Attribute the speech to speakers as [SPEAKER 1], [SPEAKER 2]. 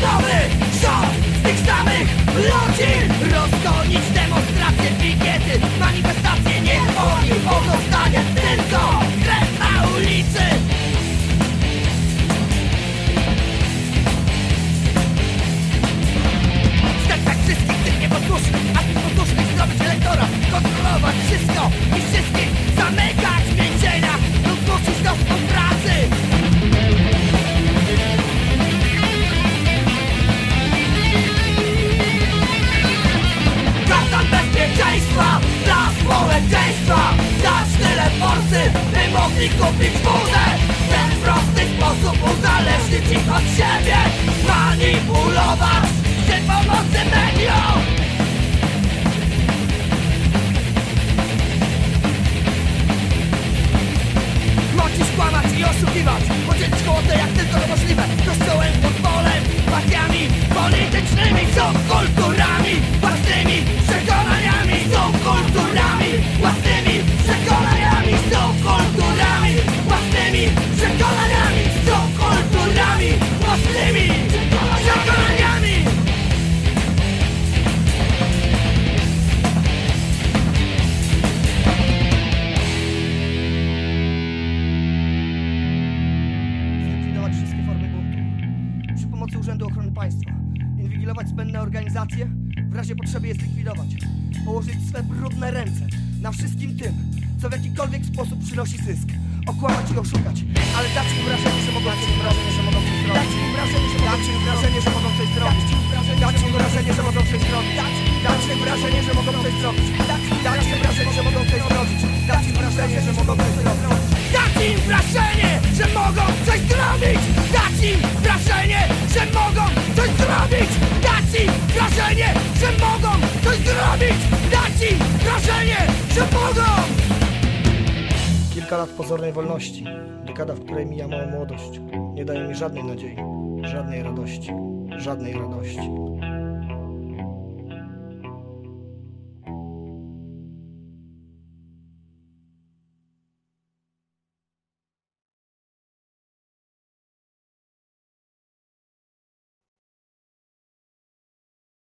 [SPEAKER 1] Stop it! Społeczeństwa Dać tyle forsy, by mogli kupić wódę W ten prosty sposób uzależnić ich od siebie! Manipulować! Przy pomocy mediów! Moci skłamać i oszukiwać! Podzielić kołotę jak tylko to możliwe! Kościołem, futbolem, pomocy Urzędu Ochrony Państwa, inwigilować zbędne organizacje, w razie potrzeby je zlikwidować, położyć swe brudne ręce na wszystkim tym, co w jakikolwiek sposób przynosi zysk, okłamać i oszukać, ale dać im wrażenie, że mogą coś zrobić. Dać im wrażenie, że dać im wrażenie, że mogą coś zrobić. Dać im wrażenie, że mogą coś zrobić. Dać im wrażenie, że mogą coś zrobić. Dać im wrażenie, że mogą coś zrobić. Zrobić! Dać im wrażenie, że mogą coś zrobić! Dać im wrażenie, że mogą!
[SPEAKER 2] Kilka lat pozornej wolności, dekada, w której mija mała młodość, nie daje mi żadnej nadziei, żadnej radości, żadnej radości.